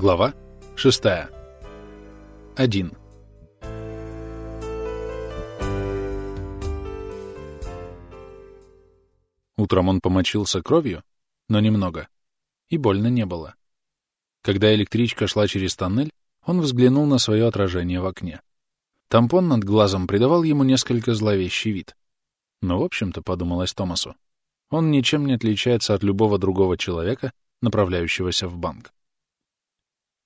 Глава 6. 1. Утром он помочился кровью, но немного, и больно не было. Когда электричка шла через тоннель, он взглянул на свое отражение в окне. Тампон над глазом придавал ему несколько зловещий вид. Но, в общем-то, подумалось Томасу, он ничем не отличается от любого другого человека, направляющегося в банк.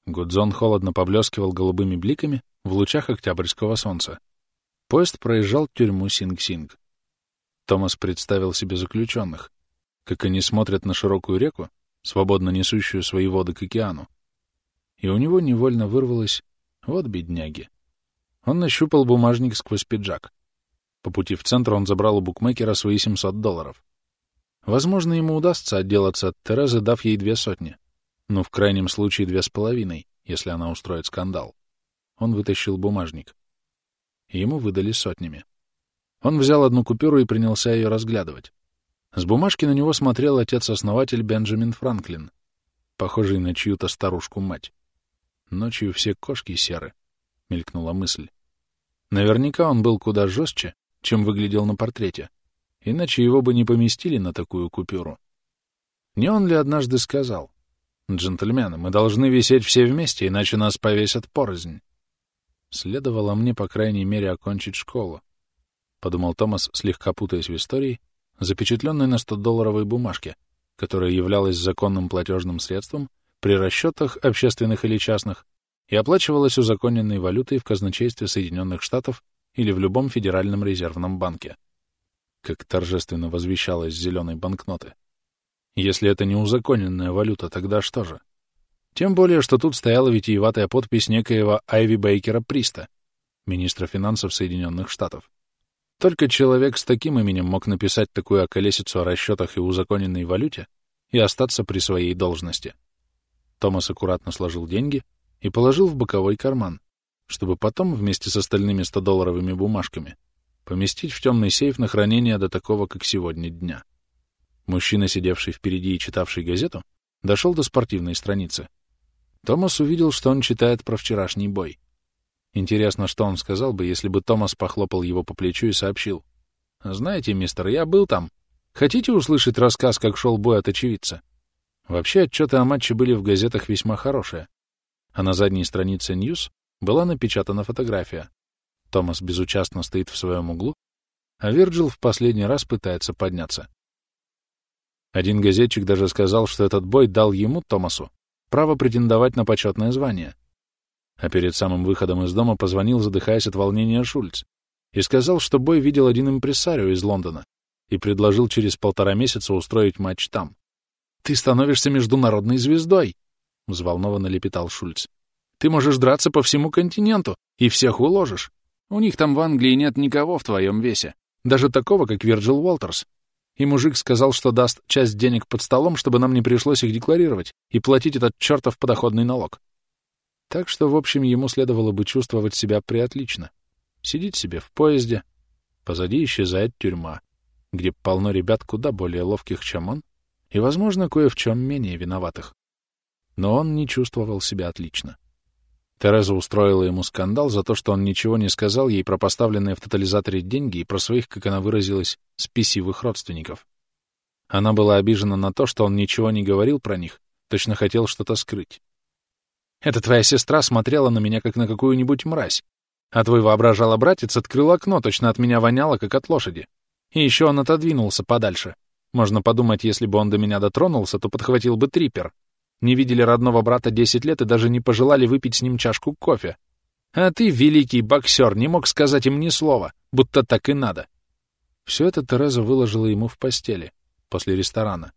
Гудзон холодно поблескивал голубыми бликами в лучах октябрьского солнца. Поезд проезжал тюрьму Синг-Синг. Томас представил себе заключенных, как они смотрят на широкую реку, свободно несущую свои воды к океану. И у него невольно вырвалось «Вот бедняги». Он нащупал бумажник сквозь пиджак. По пути в центр он забрал у букмекера свои 700 долларов. Возможно, ему удастся отделаться от Терезы, дав ей две сотни. Ну, в крайнем случае, две с половиной, если она устроит скандал. Он вытащил бумажник. Ему выдали сотнями. Он взял одну купюру и принялся ее разглядывать. С бумажки на него смотрел отец-основатель Бенджамин Франклин, похожий на чью-то старушку-мать. Ночью все кошки серы, — мелькнула мысль. Наверняка он был куда жестче, чем выглядел на портрете, иначе его бы не поместили на такую купюру. Не он ли однажды сказал, «Джентльмены, мы должны висеть все вместе, иначе нас повесят порознь». Следовало мне, по крайней мере, окончить школу, — подумал Томас, слегка путаясь в истории, запечатленной на 100-долларовой бумажке, которая являлась законным платежным средством при расчетах общественных или частных и оплачивалась узаконенной валютой в казначействе Соединенных Штатов или в любом федеральном резервном банке, как торжественно возвещалось зеленой банкноты. Если это не узаконенная валюта, тогда что же? Тем более, что тут стояла витиеватая подпись некоего Айви Бейкера Приста, министра финансов Соединенных Штатов. Только человек с таким именем мог написать такую околесицу о расчетах и узаконенной валюте и остаться при своей должности. Томас аккуратно сложил деньги и положил в боковой карман, чтобы потом вместе с остальными 100-долларовыми бумажками поместить в темный сейф на хранение до такого, как сегодня, дня. Мужчина, сидевший впереди и читавший газету, дошел до спортивной страницы. Томас увидел, что он читает про вчерашний бой. Интересно, что он сказал бы, если бы Томас похлопал его по плечу и сообщил. «Знаете, мистер, я был там. Хотите услышать рассказ, как шел бой от очевидца?» Вообще, отчеты о матче были в газетах весьма хорошие. А на задней странице «Ньюс» была напечатана фотография. Томас безучастно стоит в своем углу, а Вирджил в последний раз пытается подняться. Один газетчик даже сказал, что этот бой дал ему, Томасу, право претендовать на почетное звание. А перед самым выходом из дома позвонил, задыхаясь от волнения, Шульц и сказал, что бой видел один импресарио из Лондона и предложил через полтора месяца устроить матч там. «Ты становишься международной звездой!» — взволнованно лепетал Шульц. «Ты можешь драться по всему континенту и всех уложишь. У них там в Англии нет никого в твоем весе, даже такого, как Вирджил Уолтерс, и мужик сказал, что даст часть денег под столом, чтобы нам не пришлось их декларировать и платить этот чертов подоходный налог. Так что, в общем, ему следовало бы чувствовать себя приотлично. Сидеть себе в поезде, позади исчезает тюрьма, где полно ребят куда более ловких, чем он, и, возможно, кое в чем менее виноватых. Но он не чувствовал себя отлично. Тереза устроила ему скандал за то, что он ничего не сказал ей про поставленные в тотализаторе деньги и про своих, как она выразилась, спесивых родственников. Она была обижена на то, что он ничего не говорил про них, точно хотел что-то скрыть. «Эта твоя сестра смотрела на меня, как на какую-нибудь мразь, а твой воображала братец открыл окно, точно от меня воняло, как от лошади. И еще он отодвинулся подальше. Можно подумать, если бы он до меня дотронулся, то подхватил бы трипер, не видели родного брата десять лет и даже не пожелали выпить с ним чашку кофе. А ты, великий боксер, не мог сказать им ни слова, будто так и надо. Все это Тереза выложила ему в постели, после ресторана,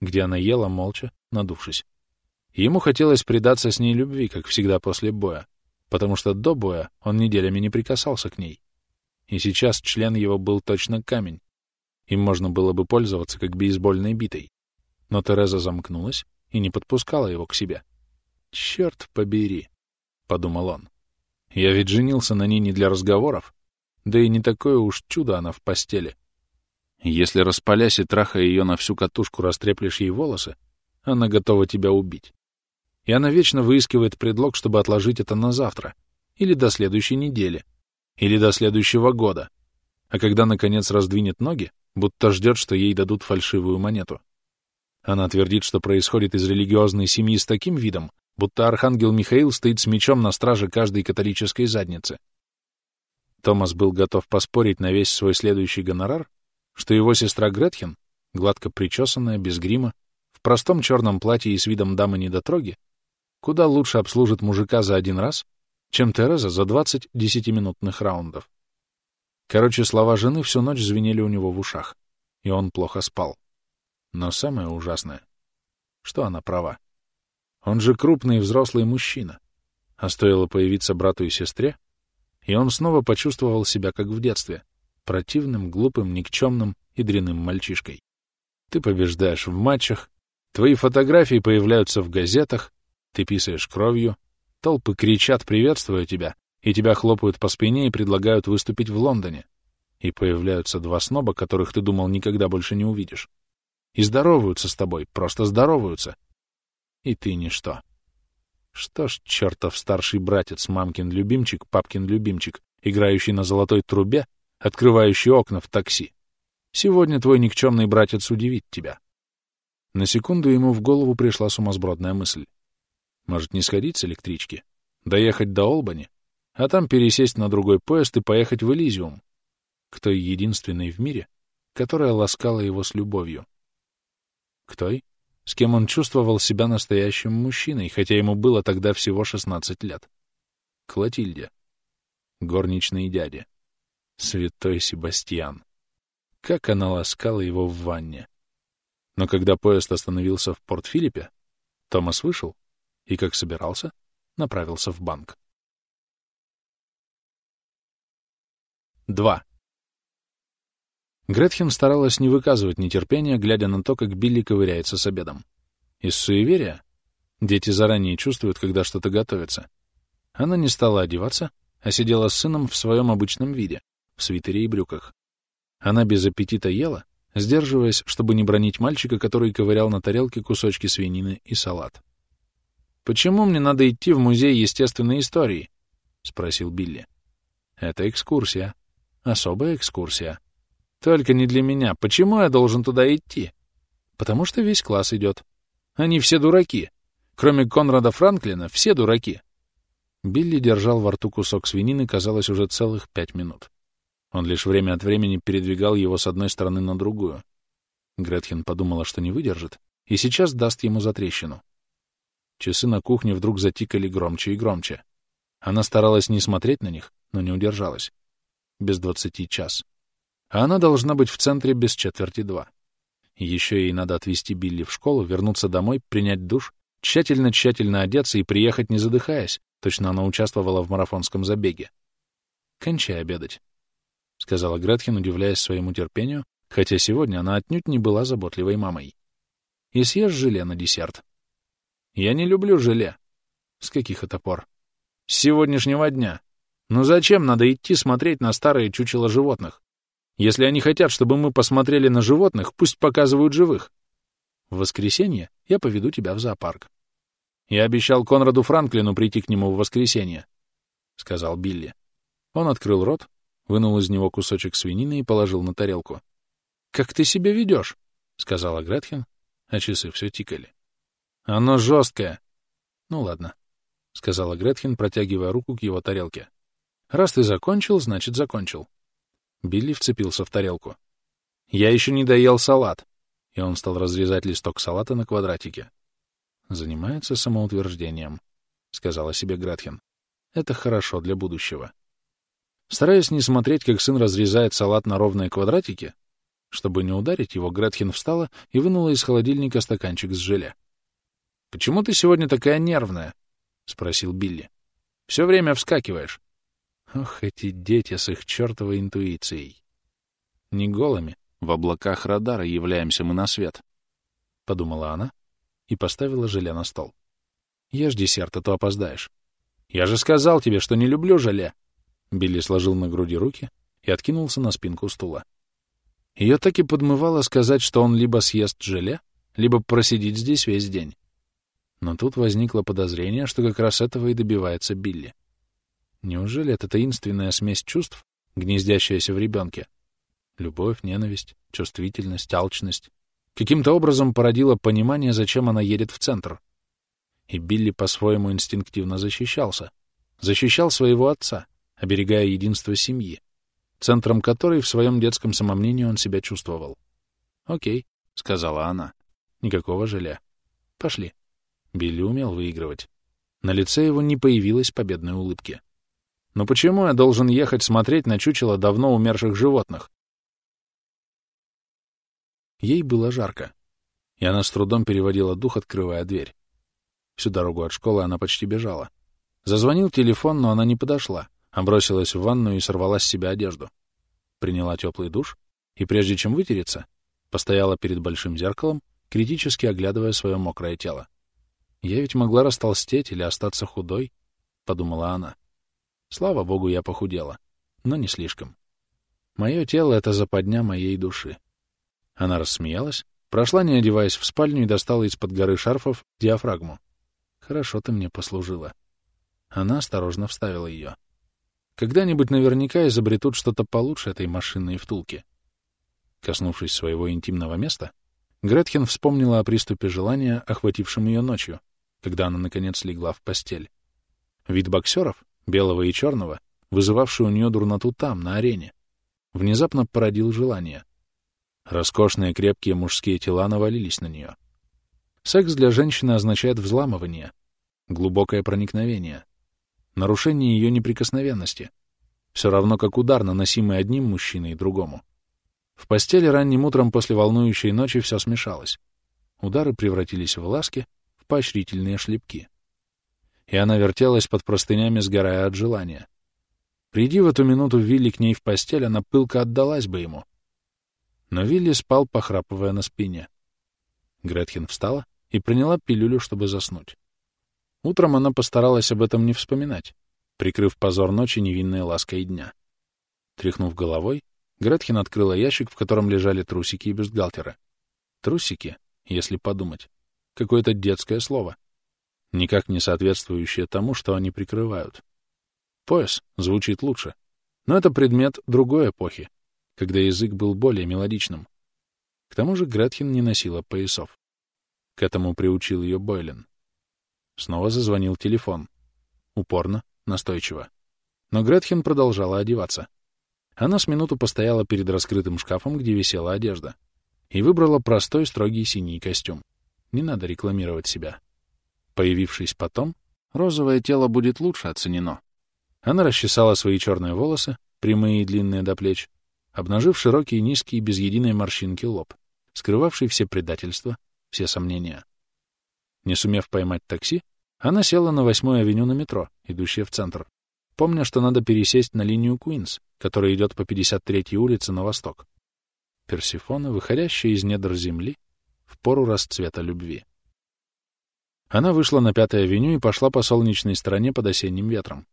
где она ела молча, надувшись. Ему хотелось предаться с ней любви, как всегда после боя, потому что до боя он неделями не прикасался к ней. И сейчас член его был точно камень. Им можно было бы пользоваться как бейсбольной битой. Но Тереза замкнулась, и не подпускала его к себе. «Черт побери!» — подумал он. «Я ведь женился на ней не для разговоров, да и не такое уж чудо она в постели. Если распалясь и трахая ее на всю катушку растреплешь ей волосы, она готова тебя убить. и она вечно выискивает предлог, чтобы отложить это на завтра, или до следующей недели, или до следующего года. А когда, наконец, раздвинет ноги, будто ждет, что ей дадут фальшивую монету. Она твердит, что происходит из религиозной семьи с таким видом, будто архангел Михаил стоит с мечом на страже каждой католической задницы. Томас был готов поспорить на весь свой следующий гонорар, что его сестра Гретхен, гладко причесанная, без грима, в простом черном платье и с видом дамы-недотроги, куда лучше обслужит мужика за один раз, чем Тереза за 20 десятиминутных раундов. Короче, слова жены всю ночь звенели у него в ушах, и он плохо спал. Но самое ужасное, что она права. Он же крупный взрослый мужчина, а стоило появиться брату и сестре, и он снова почувствовал себя как в детстве, противным, глупым, никчемным и дряным мальчишкой. Ты побеждаешь в матчах, твои фотографии появляются в газетах, ты писаешь кровью, толпы кричат, приветствуя тебя, и тебя хлопают по спине и предлагают выступить в Лондоне. И появляются два сноба, которых ты думал никогда больше не увидишь. И здороваются с тобой, просто здороваются. И ты ничто. Что ж, чертов старший братец, мамкин любимчик, папкин любимчик, играющий на золотой трубе, открывающий окна в такси. Сегодня твой никчемный братец удивит тебя. На секунду ему в голову пришла сумасбродная мысль. Может, не сходить с электрички? Доехать до Олбани? А там пересесть на другой поезд и поехать в Элизиум? К той единственной в мире, которая ласкала его с любовью. К той, с кем он чувствовал себя настоящим мужчиной, хотя ему было тогда всего 16 лет. Клотильде. Горничный дядя. Святой Себастьян. Как она ласкала его в ванне. Но когда поезд остановился в Порт-Филиппе, Томас вышел и, как собирался, направился в банк. 2. Гретхен старалась не выказывать нетерпения, глядя на то, как Билли ковыряется с обедом. Из суеверия дети заранее чувствуют, когда что-то готовится. Она не стала одеваться, а сидела с сыном в своем обычном виде, в свитере и брюках. Она без аппетита ела, сдерживаясь, чтобы не бронить мальчика, который ковырял на тарелке кусочки свинины и салат. «Почему мне надо идти в музей естественной истории?» — спросил Билли. «Это экскурсия. Особая экскурсия. Только не для меня. Почему я должен туда идти? Потому что весь класс идет. Они все дураки. Кроме Конрада Франклина, все дураки. Билли держал во рту кусок свинины, казалось, уже целых пять минут. Он лишь время от времени передвигал его с одной стороны на другую. Гретхен подумала, что не выдержит, и сейчас даст ему затрещину. Часы на кухне вдруг затикали громче и громче. Она старалась не смотреть на них, но не удержалась. Без двадцати час а она должна быть в центре без четверти два. Еще ей надо отвезти Билли в школу, вернуться домой, принять душ, тщательно-тщательно одеться и приехать, не задыхаясь. Точно она участвовала в марафонском забеге. «Кончай обедать», — сказала Гретхен, удивляясь своему терпению, хотя сегодня она отнюдь не была заботливой мамой. «И съешь желе на десерт». «Я не люблю желе». «С каких это пор?» «С сегодняшнего дня. Ну зачем надо идти смотреть на старые чучела животных? Если они хотят, чтобы мы посмотрели на животных, пусть показывают живых. В воскресенье я поведу тебя в зоопарк. Я обещал Конраду Франклину прийти к нему в воскресенье, — сказал Билли. Он открыл рот, вынул из него кусочек свинины и положил на тарелку. — Как ты себя ведешь? — сказала Гретхен, а часы все тикали. — Оно жесткое. — Ну ладно, — сказала Гретхен, протягивая руку к его тарелке. — Раз ты закончил, значит, закончил. Билли вцепился в тарелку. «Я еще не доел салат!» И он стал разрезать листок салата на квадратике. «Занимается самоутверждением», — сказала себе Гретхен. «Это хорошо для будущего». Стараясь не смотреть, как сын разрезает салат на ровные квадратики, чтобы не ударить его, Гретхен встала и вынула из холодильника стаканчик с желе. «Почему ты сегодня такая нервная?» — спросил Билли. «Все время вскакиваешь». Ох, эти дети с их чертовой интуицией. Не голыми, в облаках радара являемся мы на свет, — подумала она и поставила желе на стол. Ешь десерт, а то опоздаешь. Я же сказал тебе, что не люблю желе. Билли сложил на груди руки и откинулся на спинку стула. Ее так и подмывало сказать, что он либо съест желе, либо просидит здесь весь день. Но тут возникло подозрение, что как раз этого и добивается Билли. Неужели это таинственная смесь чувств, гнездящаяся в ребенке? Любовь, ненависть, чувствительность, алчность. Каким-то образом породила понимание, зачем она едет в центр. И Билли по-своему инстинктивно защищался. Защищал своего отца, оберегая единство семьи, центром которой в своем детском самомнении он себя чувствовал. «Окей», — сказала она. «Никакого желе. Пошли». Билли умел выигрывать. На лице его не появилось победной улыбки. «Но почему я должен ехать смотреть на чучело давно умерших животных?» Ей было жарко, и она с трудом переводила дух, открывая дверь. Всю дорогу от школы она почти бежала. Зазвонил телефон, но она не подошла, а бросилась в ванную и сорвала с себя одежду. Приняла теплый душ и, прежде чем вытереться, постояла перед большим зеркалом, критически оглядывая свое мокрое тело. «Я ведь могла растолстеть или остаться худой», — подумала она. Слава богу, я похудела, но не слишком. Мое тело — это западня моей души. Она рассмеялась, прошла, не одеваясь в спальню, и достала из-под горы шарфов диафрагму. «Хорошо ты мне послужила». Она осторожно вставила ее. Когда-нибудь наверняка изобретут что-то получше этой машинной втулки. Коснувшись своего интимного места, Гретхен вспомнила о приступе желания, охватившем ее ночью, когда она, наконец, легла в постель. Вид боксеров, белого и черного, вызывавший у нее дурноту там, на арене, внезапно породил желание. Роскошные крепкие мужские тела навалились на нее. Секс для женщины означает взламывание, глубокое проникновение, нарушение ее неприкосновенности, все равно как удар, наносимый одним мужчиной и другому. В постели ранним утром после волнующей ночи все смешалось. Удары превратились в ласки, в поощрительные шлепки. И она вертелась под простынями, сгорая от желания. Приди в эту минуту Вилли к ней в постель, она пылко отдалась бы ему. Но Вилли спал, похрапывая на спине. Гретхен встала и приняла пилюлю, чтобы заснуть. Утром она постаралась об этом не вспоминать, прикрыв позор ночи невинной лаской дня. Тряхнув головой, Гретхен открыла ящик, в котором лежали трусики и бюстгальтеры. Трусики, если подумать. Какое-то детское слово. Никак не соответствующее тому, что они прикрывают. Пояс звучит лучше. Но это предмет другой эпохи, когда язык был более мелодичным. К тому же Гретхен не носила поясов. К этому приучил ее Бойлен. Снова зазвонил телефон. Упорно, настойчиво. Но Гретхен продолжала одеваться. Она с минуту постояла перед раскрытым шкафом, где висела одежда, и выбрала простой строгий синий костюм. Не надо рекламировать себя. Появившись потом, розовое тело будет лучше оценено. Она расчесала свои черные волосы, прямые и длинные до плеч, обнажив широкий, низкий, без единой морщинки лоб, скрывавший все предательства, все сомнения. Не сумев поймать такси, она села на восьмую авеню на метро, идущее в центр, помня, что надо пересесть на линию Куинс, которая идет по 53-й улице на восток. Персифона, выходящая из недр земли, в пору расцвета любви. Она вышла на Пятой авеню и пошла по солнечной стороне под осенним ветром.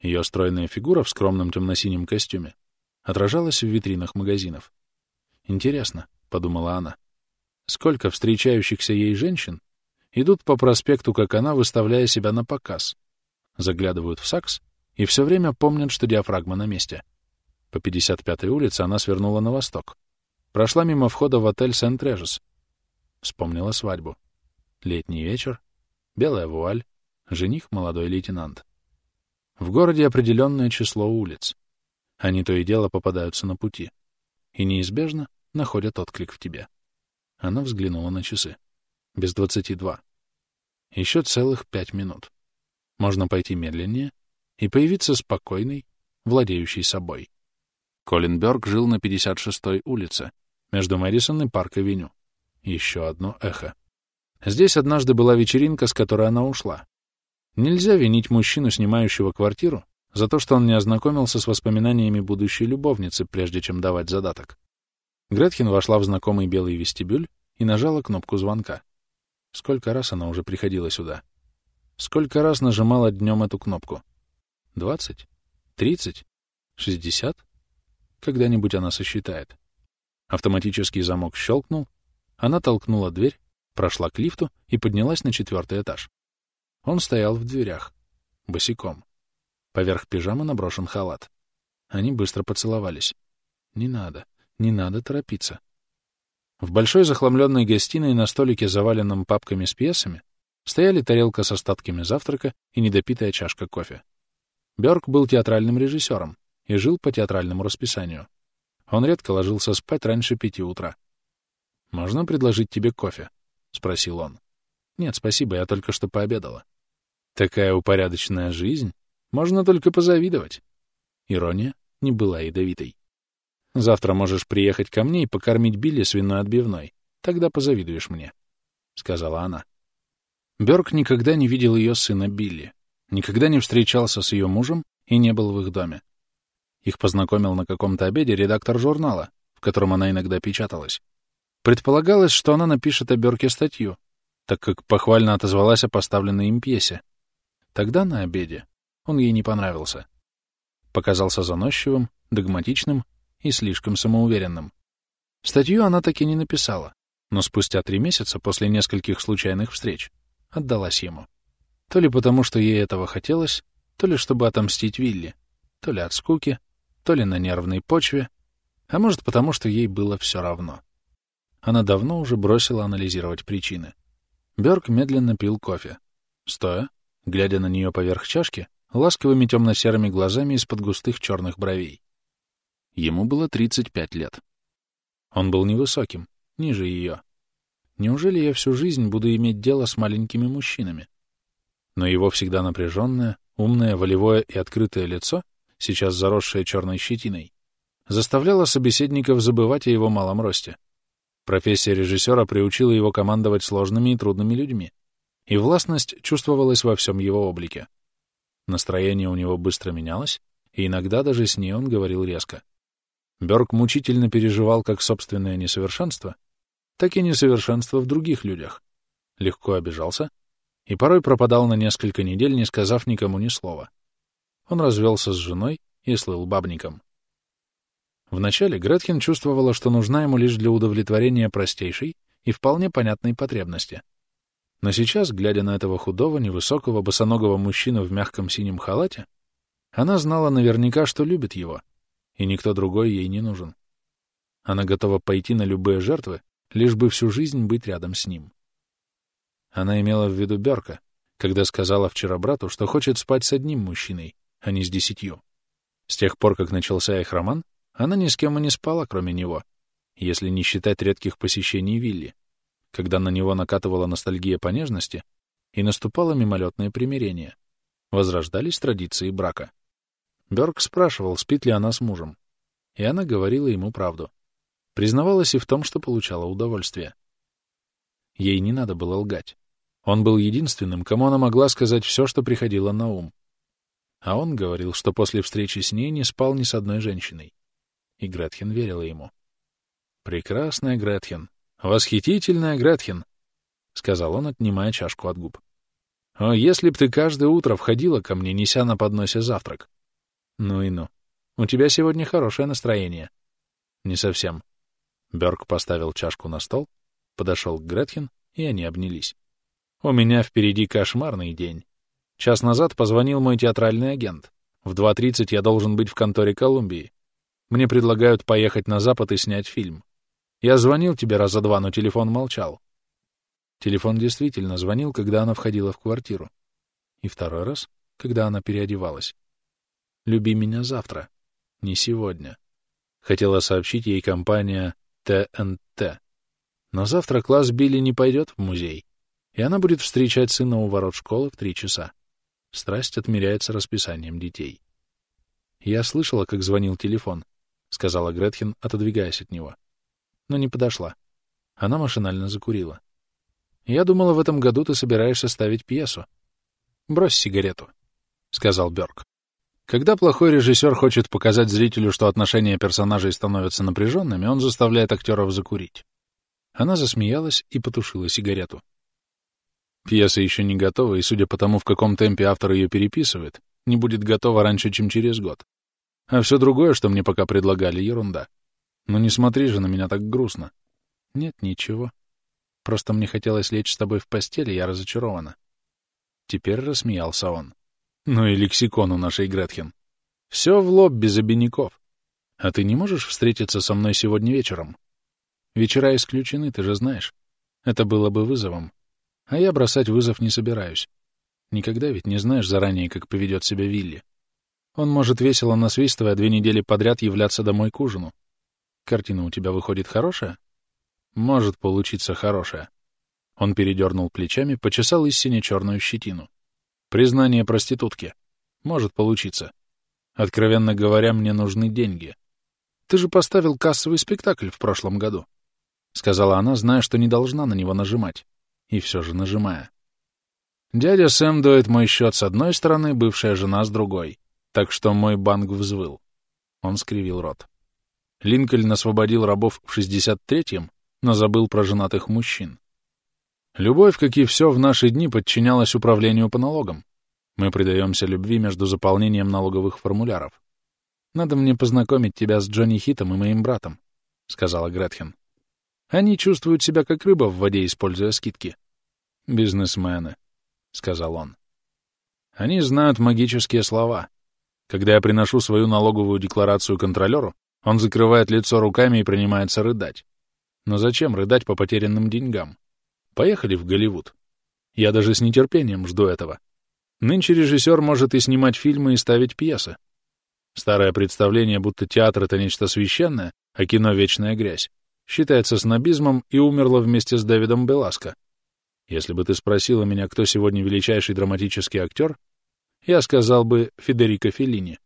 Ее стройная фигура в скромном темно-синем костюме отражалась в витринах магазинов. «Интересно», — подумала она, — «сколько встречающихся ей женщин идут по проспекту, как она, выставляя себя на показ, заглядывают в Сакс и все время помнят, что диафрагма на месте. По 55-й улице она свернула на восток. Прошла мимо входа в отель Сент-Режес. Вспомнила свадьбу. Летний вечер, белая вуаль, жених молодой лейтенант. В городе определенное число улиц. Они то и дело попадаются на пути. И неизбежно находят отклик в тебе. Она взглянула на часы без двадцати два. Еще целых пять минут. Можно пойти медленнее и появиться спокойный, владеющий собой. Колин Бёрк жил на 56-й улице, между Мэдисон и Парк-авеню. Еще одно эхо. Здесь однажды была вечеринка, с которой она ушла. Нельзя винить мужчину, снимающего квартиру, за то, что он не ознакомился с воспоминаниями будущей любовницы, прежде чем давать задаток. Гретхен вошла в знакомый белый вестибюль и нажала кнопку звонка. Сколько раз она уже приходила сюда? Сколько раз нажимала днем эту кнопку? Двадцать? Тридцать? Шестьдесят? Когда-нибудь она сосчитает. Автоматический замок щелкнул, она толкнула дверь прошла к лифту и поднялась на четвертый этаж. Он стоял в дверях, босиком. Поверх пижамы наброшен халат. Они быстро поцеловались. Не надо, не надо торопиться. В большой захламленной гостиной на столике, заваленном папками с пьесами, стояли тарелка с остатками завтрака и недопитая чашка кофе. Бёрк был театральным режиссером и жил по театральному расписанию. Он редко ложился спать раньше пяти утра. «Можно предложить тебе кофе?» — спросил он. «Нет, спасибо, я только что пообедала». «Такая упорядоченная жизнь. Можно только позавидовать». Ирония не была ядовитой. «Завтра можешь приехать ко мне и покормить Билли свиной отбивной. Тогда позавидуешь мне», — сказала она. Бёрк никогда не видел ее сына Билли, никогда не встречался с ее мужем и не был в их доме. Их познакомил на каком-то обеде редактор журнала, в котором она иногда печаталась. Предполагалось, что она напишет о Бёрке статью, так как похвально отозвалась о поставленной им пьесе. Тогда на обеде он ей не понравился. Показался заносчивым, догматичным и слишком самоуверенным. Статью она таки не написала, но спустя три месяца после нескольких случайных встреч отдалась ему. То ли потому, что ей этого хотелось, то ли чтобы отомстить Вилли, то ли от скуки, то ли на нервной почве, а может потому, что ей было все равно. Она давно уже бросила анализировать причины. Бёрк медленно пил кофе. Стоя, глядя на нее поверх чашки, ласковыми темно-серыми глазами из-под густых черных бровей. Ему было 35 лет. Он был невысоким, ниже ее. Неужели я всю жизнь буду иметь дело с маленькими мужчинами? Но его всегда напряженное, умное, волевое и открытое лицо, сейчас заросшее черной щетиной, заставляло собеседников забывать о его малом росте. Профессия режиссера приучила его командовать сложными и трудными людьми, и властность чувствовалась во всем его облике. Настроение у него быстро менялось, и иногда даже с ней он говорил резко. Бёрк мучительно переживал как собственное несовершенство, так и несовершенство в других людях. Легко обижался и порой пропадал на несколько недель, не сказав никому ни слова. Он развелся с женой и слыл бабником. Вначале Гретхен чувствовала, что нужна ему лишь для удовлетворения простейшей и вполне понятной потребности. Но сейчас, глядя на этого худого, невысокого, босоногого мужчину в мягком синем халате, она знала наверняка, что любит его, и никто другой ей не нужен. Она готова пойти на любые жертвы, лишь бы всю жизнь быть рядом с ним. Она имела в виду Берка, когда сказала вчера брату, что хочет спать с одним мужчиной, а не с десятью. С тех пор, как начался их роман, она ни с кем и не спала, кроме него, если не считать редких посещений Вилли, когда на него накатывала ностальгия по нежности и наступало мимолетное примирение. Возрождались традиции брака. Бёрк спрашивал, спит ли она с мужем, и она говорила ему правду. Признавалась и в том, что получала удовольствие. Ей не надо было лгать. Он был единственным, кому она могла сказать все, что приходило на ум. А он говорил, что после встречи с ней не спал ни с одной женщиной. И Гретхен верила ему. «Прекрасная Гретхен! Восхитительная Гретхен!» — сказал он, отнимая чашку от губ. «О, если б ты каждое утро входила ко мне, неся на подносе завтрак!» «Ну и ну. У тебя сегодня хорошее настроение». «Не совсем. Бёрк поставил чашку на стол, подошел к Гретхен, и они обнялись. «У меня впереди кошмарный день. Час назад позвонил мой театральный агент. В 2.30 я должен быть в конторе Колумбии. Мне предлагают поехать на Запад и снять фильм. Я звонил тебе раза два, но телефон молчал. Телефон действительно звонил, когда она входила в квартиру. И второй раз, когда она переодевалась. «Люби меня завтра, не сегодня», — хотела сообщить ей компания ТНТ. Но завтра класс Билли не пойдет в музей, и она будет встречать сына у ворот школы в три часа. Страсть отмеряется расписанием детей. «Я слышала, как звонил телефон», — сказала Гретхен, отодвигаясь от него. Но не подошла. Она машинально закурила. «Я думала, в этом году ты собираешься ставить пьесу». «Брось сигарету», — сказал Бёрк. Когда плохой режиссер хочет показать зрителю, что отношения персонажей становятся напряженными, он заставляет актеров закурить. Она засмеялась и потушила сигарету. Пьеса еще не готова, и, судя по тому, в каком темпе автор ее переписывает, не будет готова раньше, чем через год. А все другое, что мне пока предлагали, ерунда. Но не смотри же на меня так грустно. Нет, ничего. Просто мне хотелось лечь с тобой в постели, я разочарована. Теперь рассмеялся он. Ну и лексикон у нашей Гретхен. Все в лоб, без обиняков. А ты не можешь встретиться со мной сегодня вечером? Вечера исключены, ты же знаешь. Это было бы вызовом. А я бросать вызов не собираюсь. Никогда ведь не знаешь заранее, как поведет себя Вилли. Он может весело насвистывая две недели подряд являться домой к ужину. Картина у тебя выходит хорошая? Может получиться хорошая. Он передернул плечами, почесал из сине черную щетину. Признание проститутки. Может получиться. Откровенно говоря, мне нужны деньги. Ты же поставил кассовый спектакль в прошлом году. Сказала она, зная, что не должна на него нажимать. И все же нажимая. Дядя Сэм доит мой счет с одной стороны, бывшая жена с другой. Так что мой банк взвыл. Он скривил рот. Линкольн освободил рабов в 63-м, но забыл про женатых мужчин. Любовь, как и все в наши дни, подчинялась управлению по налогам. Мы предаемся любви между заполнением налоговых формуляров. «Надо мне познакомить тебя с Джонни Хитом и моим братом», — сказала Гретхен. «Они чувствуют себя как рыба в воде, используя скидки». «Бизнесмены», — сказал он. «Они знают магические слова. Когда я приношу свою налоговую декларацию контролеру, он закрывает лицо руками и принимается рыдать. Но зачем рыдать по потерянным деньгам? Поехали в Голливуд. Я даже с нетерпением жду этого. Нынче режиссер может и снимать фильмы, и ставить пьесы. Старое представление, будто театр — это нечто священное, а кино — вечная грязь, считается снобизмом и умерло вместе с Дэвидом Беласко. Если бы ты спросила меня, кто сегодня величайший драматический актер, я сказал бы Федерико Феллини.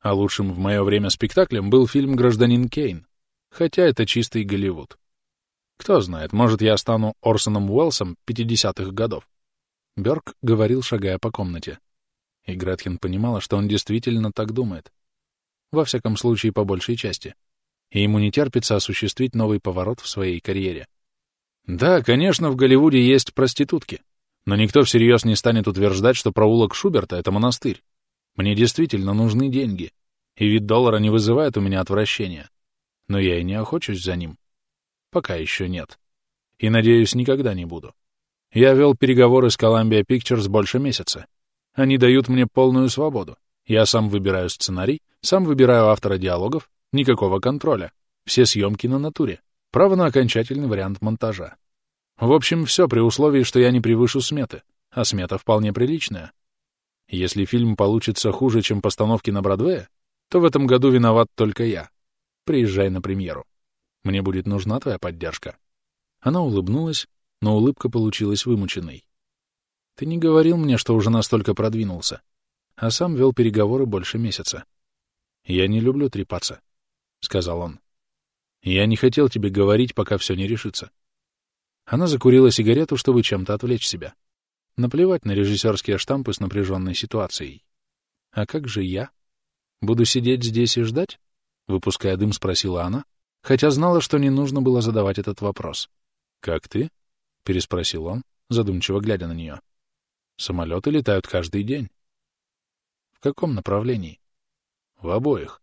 А лучшим в мое время спектаклем был фильм «Гражданин Кейн», хотя это чистый Голливуд. Кто знает, может, я стану Орсоном Уэллсом 50-х годов. Бёрк говорил, шагая по комнате. И Гретхен понимала, что он действительно так думает. Во всяком случае, по большей части. И ему не терпится осуществить новый поворот в своей карьере. Да, конечно, в Голливуде есть проститутки. Но никто всерьез не станет утверждать, что проулок Шуберта — это монастырь. Мне действительно нужны деньги. И вид доллара не вызывает у меня отвращения. Но я и не охочусь за ним. Пока еще нет. И, надеюсь, никогда не буду. Я вел переговоры с Columbia Pictures больше месяца. Они дают мне полную свободу. Я сам выбираю сценарий, сам выбираю автора диалогов, никакого контроля. Все съемки на натуре. Право на окончательный вариант монтажа. В общем, все при условии, что я не превышу сметы, а смета вполне приличная. Если фильм получится хуже, чем постановки на Бродвее, то в этом году виноват только я. Приезжай на премьеру. Мне будет нужна твоя поддержка». Она улыбнулась, но улыбка получилась вымученной. «Ты не говорил мне, что уже настолько продвинулся, а сам вел переговоры больше месяца. Я не люблю трепаться», — сказал он. «Я не хотел тебе говорить, пока все не решится». Она закурила сигарету, чтобы чем-то отвлечь себя. Наплевать на режиссерские штампы с напряженной ситуацией. «А как же я? Буду сидеть здесь и ждать?» Выпуская дым, спросила она, хотя знала, что не нужно было задавать этот вопрос. «Как ты?» — переспросил он, задумчиво глядя на нее. «Самолеты летают каждый день». «В каком направлении?» «В обоих».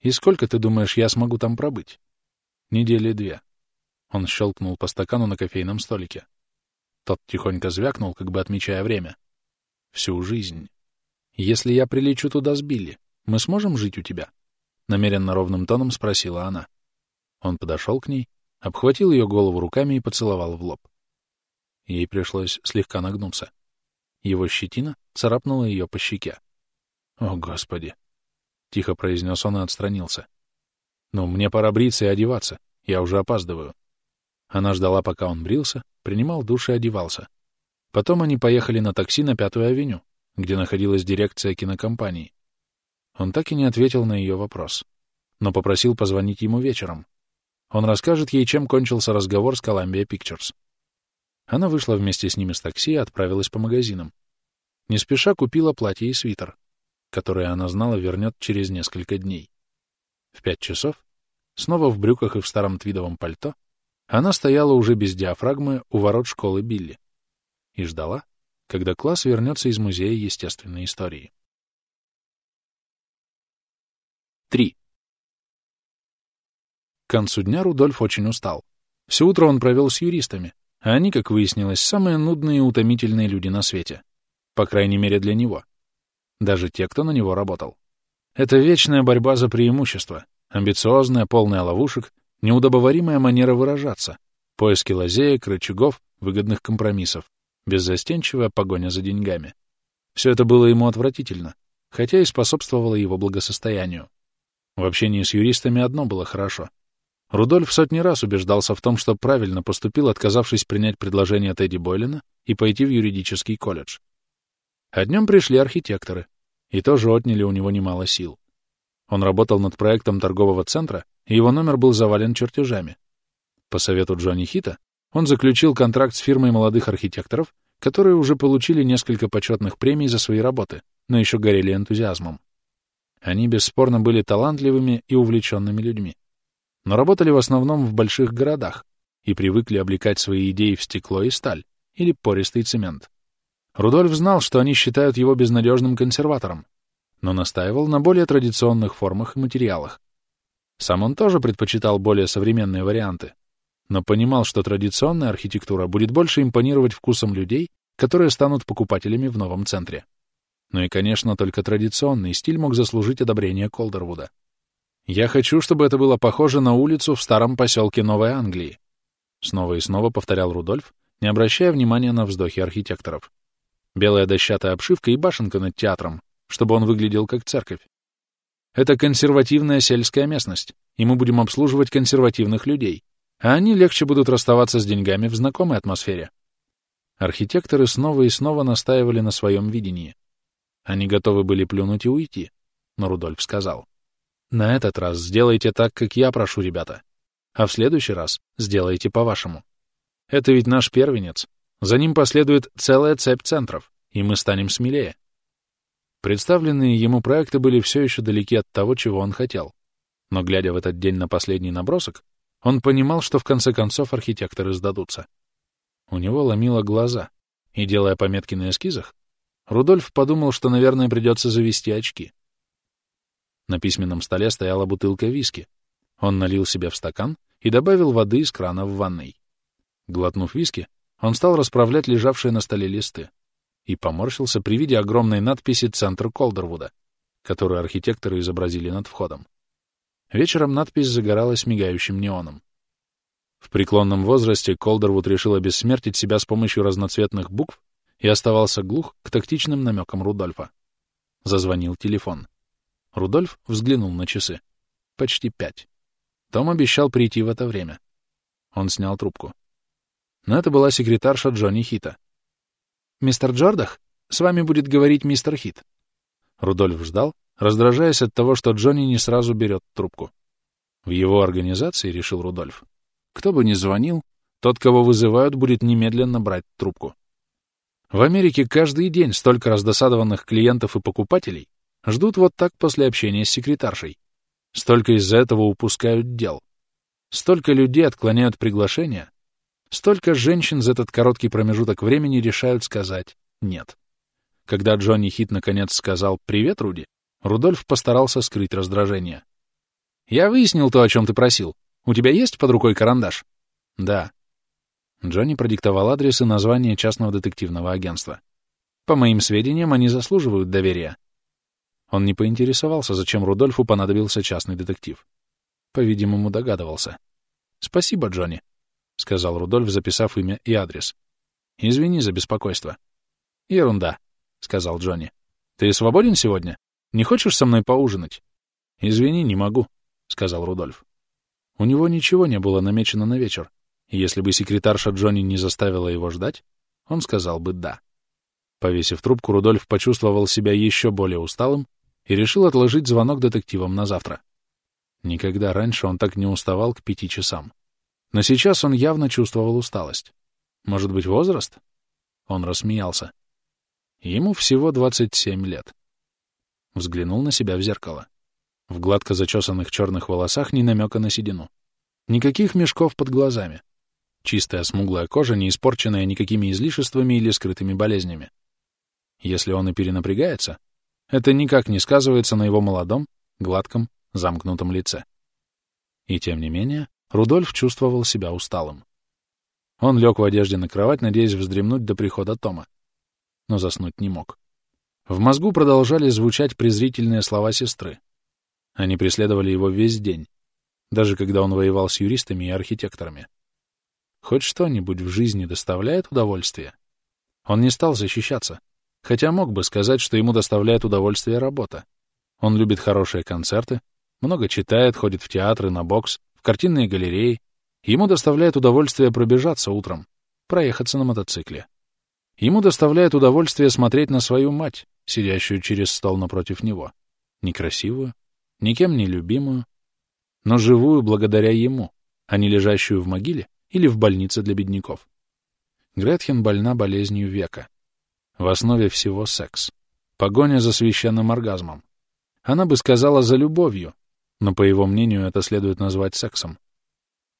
«И сколько, ты думаешь, я смогу там пробыть?» «Недели две». Он щелкнул по стакану на кофейном столике. Тот тихонько звякнул, как бы отмечая время. «Всю жизнь. Если я прилечу туда с Билли, мы сможем жить у тебя?» Намеренно ровным тоном спросила она. Он подошел к ней, обхватил ее голову руками и поцеловал в лоб. Ей пришлось слегка нагнуться. Его щетина царапнула ее по щеке. «О, Господи!» — тихо произнес он и отстранился. «Ну, мне пора бриться и одеваться. Я уже опаздываю». Она ждала, пока он брился, принимал душ и одевался. Потом они поехали на такси на Пятую авеню, где находилась дирекция кинокомпании. Он так и не ответил на ее вопрос, но попросил позвонить ему вечером, он расскажет ей, чем кончился разговор с Columbia Pictures. Она вышла вместе с ними с такси и отправилась по магазинам. Не спеша купила платье и свитер, которые она знала вернет через несколько дней. В пять часов, снова в брюках и в старом твидовом пальто, она стояла уже без диафрагмы у ворот школы Билли и ждала, когда класс вернется из Музея естественной истории. 3. К концу дня Рудольф очень устал. Все утро он провел с юристами, а они, как выяснилось, самые нудные и утомительные люди на свете. По крайней мере, для него. Даже те, кто на него работал. Это вечная борьба за преимущество, амбициозная, полная ловушек, неудобоваримая манера выражаться, поиски лазеек, рычагов, выгодных компромиссов, беззастенчивая погоня за деньгами. Все это было ему отвратительно, хотя и способствовало его благосостоянию. В общении с юристами одно было хорошо. Рудольф сотни раз убеждался в том, что правильно поступил, отказавшись принять предложение Тедди Бойлина и пойти в юридический колледж. А днем пришли архитекторы, и тоже отняли у него немало сил. Он работал над проектом торгового центра, его номер был завален чертежами. По совету Джонни Хита он заключил контракт с фирмой молодых архитекторов, которые уже получили несколько почетных премий за свои работы, но еще горели энтузиазмом. Они бесспорно были талантливыми и увлеченными людьми. Но работали в основном в больших городах и привыкли облекать свои идеи в стекло и сталь или пористый цемент. Рудольф знал, что они считают его безнадежным консерватором, но настаивал на более традиционных формах и материалах. Сам он тоже предпочитал более современные варианты, но понимал, что традиционная архитектура будет больше импонировать вкусом людей, которые станут покупателями в новом центре. Ну и, конечно, только традиционный стиль мог заслужить одобрение Колдервуда. «Я хочу, чтобы это было похоже на улицу в старом поселке Новой Англии», снова и снова повторял Рудольф, не обращая внимания на вздохи архитекторов. Белая дощатая обшивка и башенка над театром, чтобы он выглядел как церковь. Это консервативная сельская местность, и мы будем обслуживать консервативных людей, а они легче будут расставаться с деньгами в знакомой атмосфере. Архитекторы снова и снова настаивали на своем видении. Они готовы были плюнуть и уйти, но Рудольф сказал. «На этот раз сделайте так, как я прошу, ребята, а в следующий раз сделайте по-вашему. Это ведь наш первенец, за ним последует целая цепь центров, и мы станем смелее. Представленные ему проекты были все еще далеки от того, чего он хотел. Но, глядя в этот день на последний набросок, он понимал, что в конце концов архитекторы сдадутся. У него ломило глаза, и, делая пометки на эскизах, Рудольф подумал, что, наверное, придется завести очки. На письменном столе стояла бутылка виски. Он налил себе в стакан и добавил воды из крана в ванной. Глотнув виски, он стал расправлять лежавшие на столе листы и поморщился при виде огромной надписи «Центр Колдервуда», которую архитекторы изобразили над входом. Вечером надпись загоралась мигающим неоном. В преклонном возрасте Колдервуд решил обессмертить себя с помощью разноцветных букв и оставался глух к тактичным намекам Рудольфа. Зазвонил телефон. Рудольф взглянул на часы. Почти пять. Том обещал прийти в это время. Он снял трубку но это была секретарша Джонни Хита. «Мистер Джордах, с вами будет говорить мистер Хит». Рудольф ждал, раздражаясь от того, что Джонни не сразу берет трубку. В его организации, решил Рудольф, кто бы ни звонил, тот, кого вызывают, будет немедленно брать трубку. В Америке каждый день столько раздосадованных клиентов и покупателей ждут вот так после общения с секретаршей. Столько из-за этого упускают дел. Столько людей отклоняют приглашения, Столько женщин за этот короткий промежуток времени решают сказать «нет». Когда Джонни Хит наконец сказал «Привет, Руди», Рудольф постарался скрыть раздражение. «Я выяснил то, о чем ты просил. У тебя есть под рукой карандаш?» «Да». Джонни продиктовал адрес и название частного детективного агентства. «По моим сведениям, они заслуживают доверия». Он не поинтересовался, зачем Рудольфу понадобился частный детектив. По-видимому, догадывался. «Спасибо, Джонни», — сказал Рудольф, записав имя и адрес. «Извини за беспокойство». «Ерунда», — сказал Джонни. «Ты свободен сегодня? Не хочешь со мной поужинать?» «Извини, не могу», — сказал Рудольф. У него ничего не было намечено на вечер, и если бы секретарша Джонни не заставила его ждать, он сказал бы «да». Повесив трубку, Рудольф почувствовал себя еще более усталым и решил отложить звонок детективам на завтра. Никогда раньше он так не уставал к пяти часам. Но сейчас он явно чувствовал усталость. Может быть, возраст? Он рассмеялся. Ему всего 27 лет. Взглянул на себя в зеркало. В гладко зачесанных черных волосах ни намека на седину. Никаких мешков под глазами. Чистая смуглая кожа, не испорченная никакими излишествами или скрытыми болезнями. Если он и перенапрягается, это никак не сказывается на его молодом, гладком, замкнутом лице. И тем не менее, Рудольф чувствовал себя усталым. Он лег в одежде на кровать, надеясь вздремнуть до прихода Тома. Но заснуть не мог. В мозгу продолжали звучать презрительные слова сестры. Они преследовали его весь день, даже когда он воевал с юристами и архитекторами. Хоть что-нибудь в жизни доставляет удовольствие? Он не стал защищаться, хотя мог бы сказать, что ему доставляет удовольствие работа. Он любит хорошие концерты, много читает, ходит в театры, на бокс, в картинные галереи. Ему доставляет удовольствие пробежаться утром, проехаться на мотоцикле. Ему доставляет удовольствие смотреть на свою мать, сидящую через стол напротив него. Некрасивую, никем не любимую, но живую благодаря ему, а не лежащую в могиле или в больнице для бедняков. Гретхен больна болезнью века. В основе всего секс. Погоня за священным оргазмом. Она бы сказала «за любовью», но, по его мнению, это следует назвать сексом.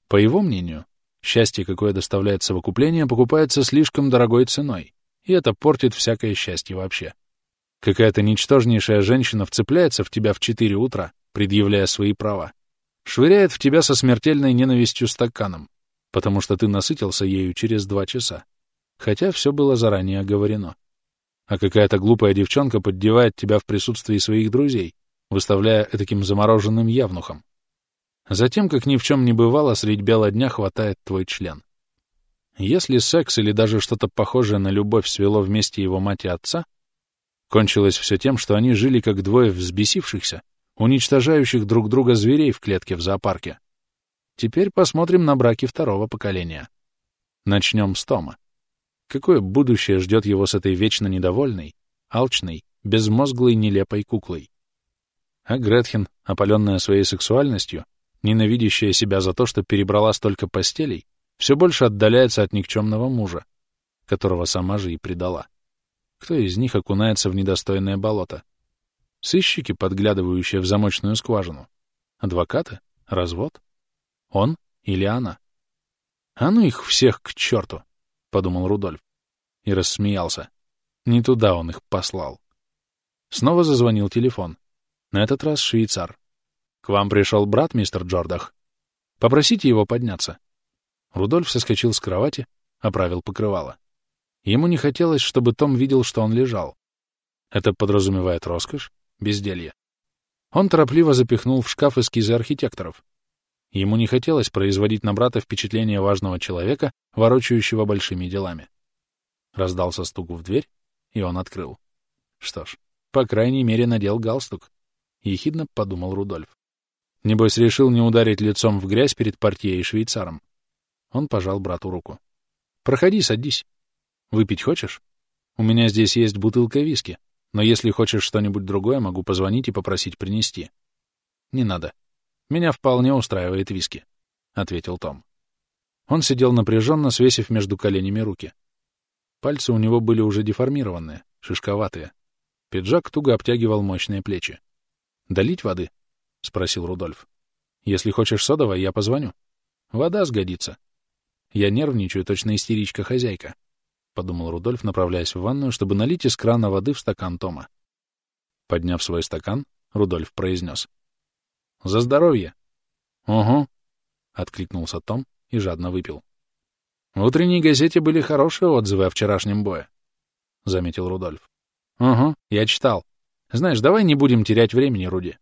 По его мнению, счастье, какое доставляет совокупление, покупается слишком дорогой ценой, и это портит всякое счастье вообще. Какая-то ничтожнейшая женщина вцепляется в тебя в четыре утра, предъявляя свои права, швыряет в тебя со смертельной ненавистью стаканом, потому что ты насытился ею через два часа, хотя все было заранее оговорено. А какая-то глупая девчонка поддевает тебя в присутствии своих друзей, выставляя таким замороженным явнухом. Затем, как ни в чем не бывало, средь бела дня хватает твой член. Если секс или даже что-то похожее на любовь свело вместе его мать и отца, Кончилось все тем, что они жили как двое взбесившихся, уничтожающих друг друга зверей в клетке в зоопарке. Теперь посмотрим на браки второго поколения. Начнем с Тома. Какое будущее ждет его с этой вечно недовольной, алчной, безмозглой, нелепой куклой? А Гретхен, опаленная своей сексуальностью, ненавидящая себя за то, что перебрала столько постелей, все больше отдаляется от никчемного мужа, которого сама же и предала. Кто из них окунается в недостойное болото? Сыщики, подглядывающие в замочную скважину? Адвокаты? Развод? Он или она? А ну их всех к черту, — подумал Рудольф. И рассмеялся. Не туда он их послал. Снова зазвонил телефон. На этот раз швейцар. «К вам пришел брат, мистер Джордах. Попросите его подняться». Рудольф соскочил с кровати, оправил покрывало. Ему не хотелось, чтобы Том видел, что он лежал. Это подразумевает роскошь, безделье. Он торопливо запихнул в шкаф эскизы архитекторов. Ему не хотелось производить на брата впечатление важного человека, ворочающего большими делами. Раздался стук в дверь, и он открыл. Что ж, по крайней мере, надел галстук. Ехидно подумал Рудольф. Небось, решил не ударить лицом в грязь перед портье и швейцаром. Он пожал брату руку. «Проходи, садись. Выпить хочешь? У меня здесь есть бутылка виски, но если хочешь что-нибудь другое, могу позвонить и попросить принести. Не надо. Меня вполне устраивает виски, — ответил Том. Он сидел напряженно, свесив между коленями руки. Пальцы у него были уже деформированные, шишковатые. Пиджак туго обтягивал мощные плечи. «Долить воды?» — спросил Рудольф. «Если хочешь содовой, я позвоню. Вода сгодится. Я нервничаю, точно истеричка-хозяйка. — подумал Рудольф, направляясь в ванную, чтобы налить из крана воды в стакан Тома. Подняв свой стакан, Рудольф произнес. «За здоровье!» «Угу», — откликнулся Том и жадно выпил. «В утренней газете были хорошие отзывы о вчерашнем бое», — заметил Рудольф. «Угу, я читал. Знаешь, давай не будем терять времени, Руди».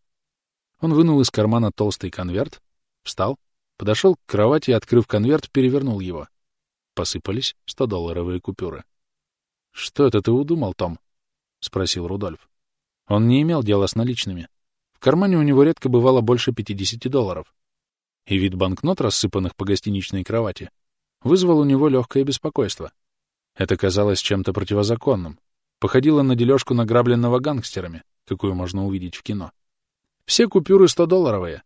Он вынул из кармана толстый конверт, встал, подошел к кровати и, открыв конверт, перевернул его. Посыпались 100-долларовые купюры. «Что это ты удумал, Том?» — спросил Рудольф. Он не имел дела с наличными. В кармане у него редко бывало больше 50 долларов. И вид банкнот, рассыпанных по гостиничной кровати, вызвал у него легкое беспокойство. Это казалось чем-то противозаконным. Походило на дележку награбленного гангстерами, какую можно увидеть в кино. «Все купюры 100-долларовые».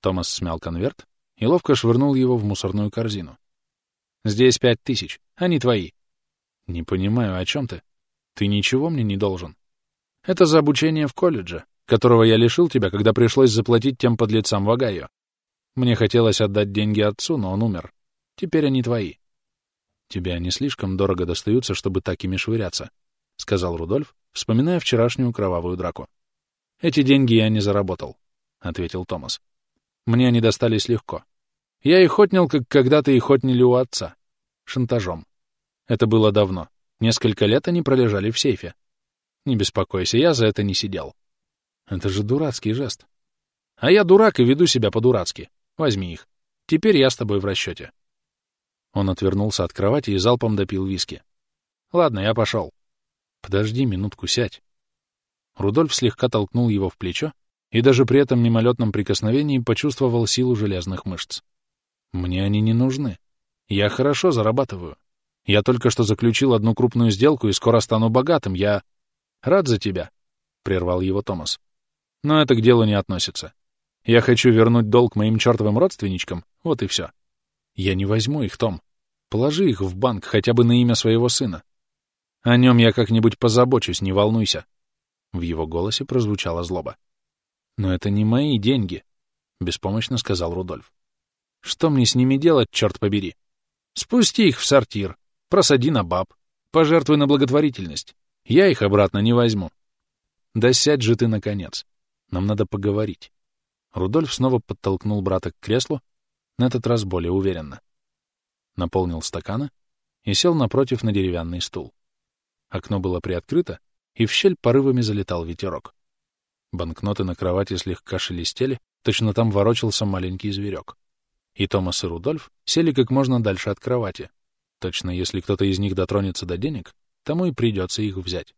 Томас смял конверт и ловко швырнул его в мусорную корзину. Здесь пять тысяч. Они твои. Не понимаю, о чем ты? Ты ничего мне не должен. Это за обучение в колледже, которого я лишил тебя, когда пришлось заплатить тем подлецам в Огайо. Мне хотелось отдать деньги отцу, но он умер. Теперь они твои. Тебе они слишком дорого достаются, чтобы так ими швыряться, — сказал Рудольф, вспоминая вчерашнюю кровавую драку. Эти деньги я не заработал, — ответил Томас. Мне они достались легко. Я их отнял, как когда-то их отняли у отца. Шантажом. Это было давно. Несколько лет они пролежали в сейфе. Не беспокойся, я за это не сидел. Это же дурацкий жест. А я дурак и веду себя по-дурацки. Возьми их. Теперь я с тобой в расчете. Он отвернулся от кровати и залпом допил виски. Ладно, я пошел. Подожди минутку, сядь. Рудольф слегка толкнул его в плечо и даже при этом мимолетном прикосновении почувствовал силу железных мышц. Мне они не нужны. Я хорошо зарабатываю. Я только что заключил одну крупную сделку и скоро стану богатым. Я рад за тебя, — прервал его Томас. Но это к делу не относится. Я хочу вернуть долг моим чертовым родственничкам, вот и все. Я не возьму их, Том. Положи их в банк хотя бы на имя своего сына. О нем я как-нибудь позабочусь, не волнуйся. В его голосе прозвучала злоба. Но это не мои деньги, — беспомощно сказал Рудольф. Что мне с ними делать, черт побери? Спусти их в сортир, просади на баб, пожертвуй на благотворительность. Я их обратно не возьму. Да сядь же ты, наконец. Нам надо поговорить. Рудольф снова подтолкнул брата к креслу, на этот раз более уверенно. Наполнил стаканы и сел напротив на деревянный стул. Окно было приоткрыто, и в щель порывами залетал ветерок. Банкноты на кровати слегка шелестели, точно там ворочался маленький зверек. И Томас и Рудольф сели как можно дальше от кровати. Точно, если кто-то из них дотронется до денег, тому и придется их взять.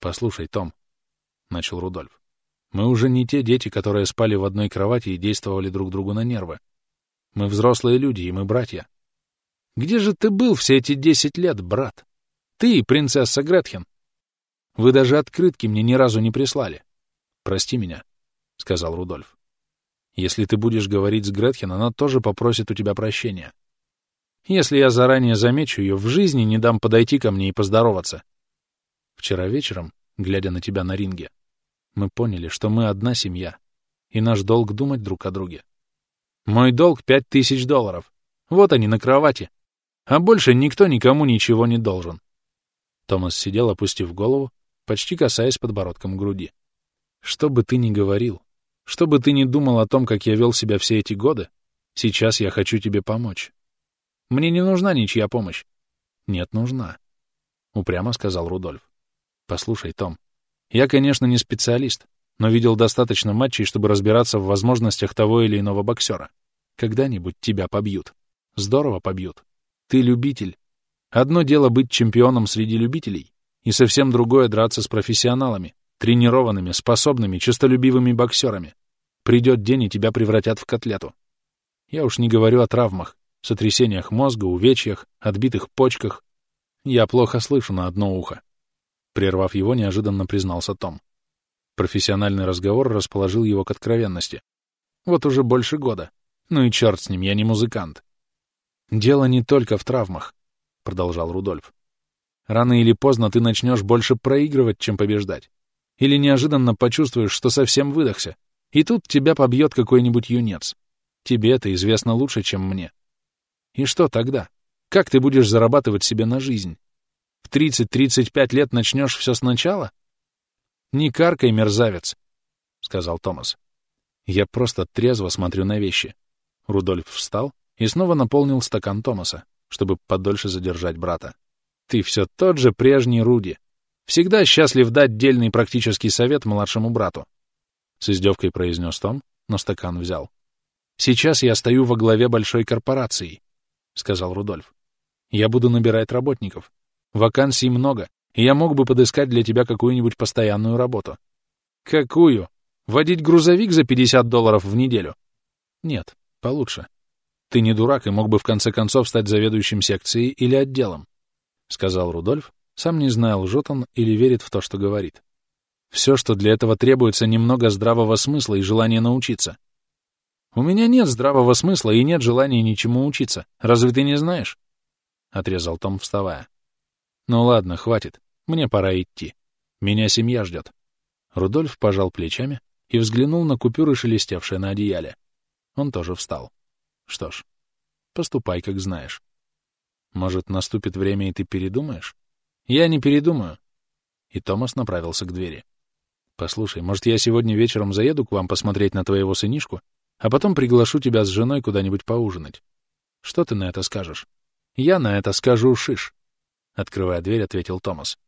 «Послушай, Том», — начал Рудольф, — «мы уже не те дети, которые спали в одной кровати и действовали друг другу на нервы. Мы взрослые люди, и мы братья. Где же ты был все эти десять лет, брат? Ты принцесса Гретхен. Вы даже открытки мне ни разу не прислали. Прости меня, — сказал Рудольф. Если ты будешь говорить с Гретхен, она тоже попросит у тебя прощения. Если я заранее замечу ее, в жизни не дам подойти ко мне и поздороваться. Вчера вечером, глядя на тебя на ринге, мы поняли, что мы одна семья, и наш долг думать друг о друге. Мой долг — пять тысяч долларов. Вот они на кровати. А больше никто никому ничего не должен. Томас сидел, опустив голову, почти касаясь подбородком груди. Что бы ты ни говорил, что бы ты ни думал о том, как я вел себя все эти годы, сейчас я хочу тебе помочь. Мне не нужна ничья помощь. Нет, нужна. Упрямо сказал Рудольф. Послушай, Том, я, конечно, не специалист, но видел достаточно матчей, чтобы разбираться в возможностях того или иного боксера. Когда-нибудь тебя побьют. Здорово побьют. Ты любитель. Одно дело быть чемпионом среди любителей, и совсем другое драться с профессионалами, тренированными, способными, честолюбивыми боксерами. Придет день, и тебя превратят в котлету. Я уж не говорю о травмах, сотрясениях мозга, увечьях, отбитых почках. Я плохо слышу на одно ухо. Прервав его, неожиданно признался Том. Профессиональный разговор расположил его к откровенности. Вот уже больше года. Ну и черт с ним, я не музыкант. Дело не только в травмах, — продолжал Рудольф. Рано или поздно ты начнешь больше проигрывать, чем побеждать. Или неожиданно почувствуешь, что совсем выдохся, и тут тебя побьет какой-нибудь юнец. Тебе это известно лучше, чем мне. И что тогда? Как ты будешь зарабатывать себе на жизнь? В 30-35 лет начнешь все сначала? Не каркай, мерзавец, — сказал Томас. Я просто трезво смотрю на вещи. Рудольф встал и снова наполнил стакан Томаса, чтобы подольше задержать брата. Ты все тот же прежний Руди. Всегда счастлив дать дельный практический совет младшему брату. — с издевкой произнес Том, но стакан взял. «Сейчас я стою во главе большой корпорации», — сказал Рудольф. «Я буду набирать работников. Вакансий много, и я мог бы подыскать для тебя какую-нибудь постоянную работу». «Какую? Водить грузовик за 50 долларов в неделю?» «Нет, получше. Ты не дурак и мог бы в конце концов стать заведующим секцией или отделом», — сказал Рудольф, сам не зная, лжет он или верит в то, что говорит. Все, что для этого требуется, немного здравого смысла и желания научиться. У меня нет здравого смысла и нет желания ничему учиться. Разве ты не знаешь? Отрезал Том, вставая. Ну ладно, хватит. Мне пора идти. Меня семья ждет. Рудольф пожал плечами и взглянул на купюры, шелестевшие на одеяле. Он тоже встал. Что ж, поступай, как знаешь. Может, наступит время, и ты передумаешь? Я не передумаю. И Томас направился к двери. «Послушай, может, я сегодня вечером заеду к вам посмотреть на твоего сынишку? а потом приглашу тебя с женой куда-нибудь поужинать. Что ты на это скажешь? Я на это скажу шиш, — открывая дверь, ответил Томас.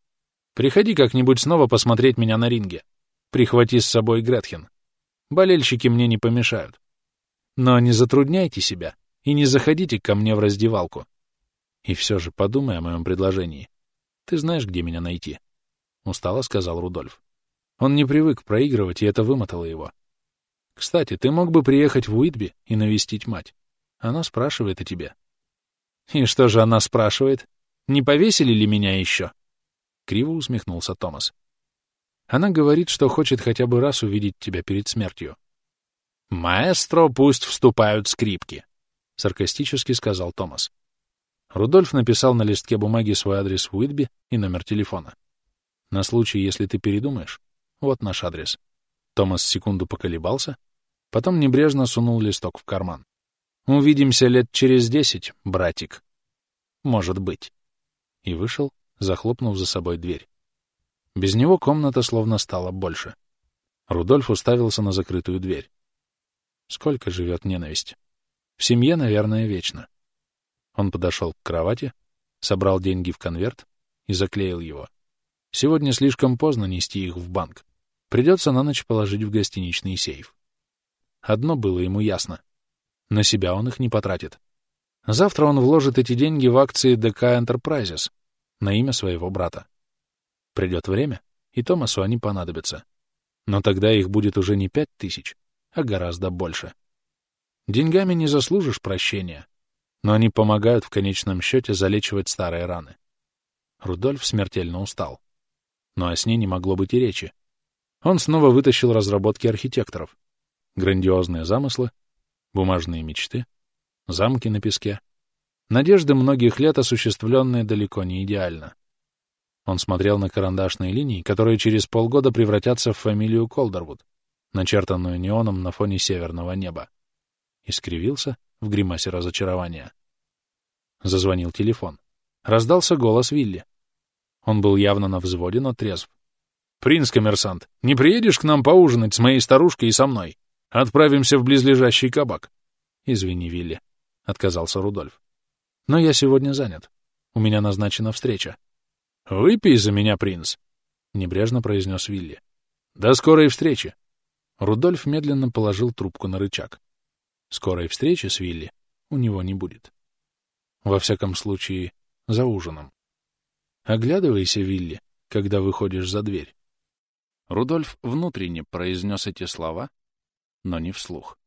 Приходи как-нибудь снова посмотреть меня на ринге. Прихвати с собой Гретхен. Болельщики мне не помешают. Но не затрудняйте себя и не заходите ко мне в раздевалку. И все же подумай о моем предложении. Ты знаешь, где меня найти. Устало сказал Рудольф. Он не привык проигрывать, и это вымотало его. Кстати, ты мог бы приехать в Уитби и навестить мать. Она спрашивает о тебе. И что же она спрашивает? Не повесили ли меня еще? Криво усмехнулся Томас. Она говорит, что хочет хотя бы раз увидеть тебя перед смертью. «Маэстро, пусть вступают скрипки», — саркастически сказал Томас. Рудольф написал на листке бумаги свой адрес в Уитби и номер телефона. На случай, если ты передумаешь, вот наш адрес. Томас секунду поколебался, потом небрежно сунул листок в карман. Увидимся лет через десять, братик. Может быть. И вышел, захлопнув за собой дверь. Без него комната словно стала больше. Рудольф уставился на закрытую дверь. Сколько живет ненависть? В семье, наверное, вечно. Он подошел к кровати, собрал деньги в конверт и заклеил его. Сегодня слишком поздно нести их в банк. Придется на ночь положить в гостиничный сейф. Одно было ему ясно. На себя он их не потратит. Завтра он вложит эти деньги в акции ДК Enterprises на имя своего брата. Придет время, и Томасу они понадобятся. Но тогда их будет уже не пять тысяч, а гораздо больше. Деньгами не заслужишь прощения, но они помогают в конечном счете залечивать старые раны. Рудольф смертельно устал. Но о сне не могло быть и речи. Он снова вытащил разработки архитекторов. Грандиозные замыслы, бумажные мечты, замки на песке. Надежды многих лет, осуществленные далеко не идеально. Он смотрел на карандашные линии, которые через полгода превратятся в фамилию Колдервуд, начертанную неоном на фоне северного неба. И скривился в гримасе разочарования. Зазвонил телефон. Раздался голос Вилли. Он был явно на взводе, но трезв. «Принц-коммерсант, не приедешь к нам поужинать с моей старушкой и со мной? Отправимся в близлежащий кабак». «Извини, Вилли», — отказался Рудольф. «Но я сегодня занят. У меня назначена встреча». «Выпей за меня, принц», — небрежно произнес Вилли. «До скорой встречи». Рудольф медленно положил трубку на рычаг. Скорой встречи с Вилли у него не будет. Во всяком случае, за ужином. Оглядывайся, Вилли, когда выходишь за дверь. Рудольф внутренне произнес эти слова, но не вслух.